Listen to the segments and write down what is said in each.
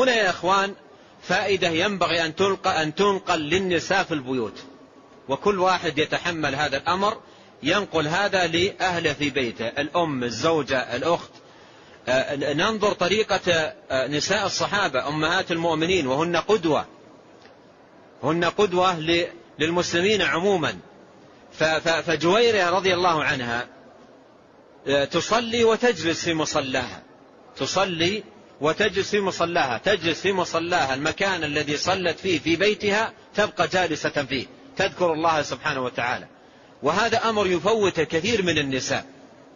هنا يا إخوان فائدة ينبغي أن تنقل, أن تنقل للنساء في البيوت. وكل واحد يتحمل هذا الأمر. ينقل هذا لأهله في بيته الأم الزوجة الأخت. ننظر طريقة نساء الصحابة أمهات المؤمنين وهن قدوة. هن قدوة للمسلمين عموما. فجويرة رضي الله عنها تصلي وتجلس في مصلاها. تصلي وتجلس في مصلاها تجلس في مصلاها المكان الذي صلت فيه في بيتها تبقى جالسة فيه تذكر الله سبحانه وتعالى. وهذا أمر يفوت كثير من النساء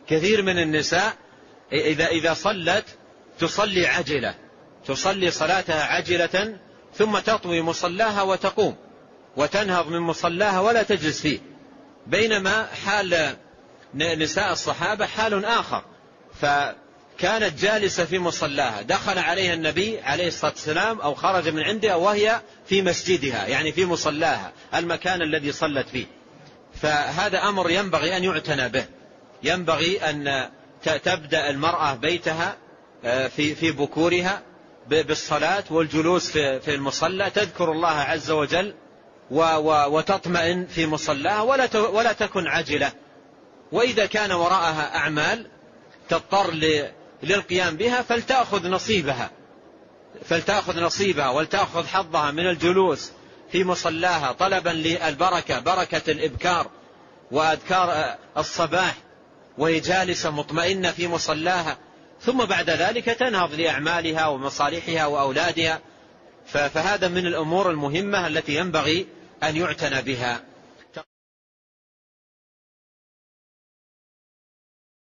كثير من النساء إذا, إذا صلت تصلي عجلة تصلي صلاتها عجلة ثم تطوي مصلاها وتقوم وتنهض من مصلاها ولا تجلس فيه. بينما حال نساء الصحابة حال آخر فكانت جالسة في مصلاها. دخل عليها النبي عليه الصلاة والسلام أو خرج من عندها وهي في مسجدها يعني في مصلاها المكان الذي صلت فيه. فهذا أمر ينبغي أن يعتنى به. ينبغي أن تبدأ المرأة بيتها آه، في في بكورها بالصلاة والجلوس في المصلى. تذكر الله عز وجل وتطمئن في مصلاها ولا ولا تكن عجلة وإذا كان وراءها أعمال تضطر للقيام بها فلتأخذ نصيبها. فلتأخذ نصيبها ولتأخذ حظها من الجلوس في مصلاها طلبا للبركة بركة الإبكار وأذكار الصباح وهي جالسة مطمئنة في مصلاها. ثم بعد ذلك تنهض لأعمالها ومصالحها وأولادها. فهذا من الأمور المهمة التي ينبغي أن يعتنى بها.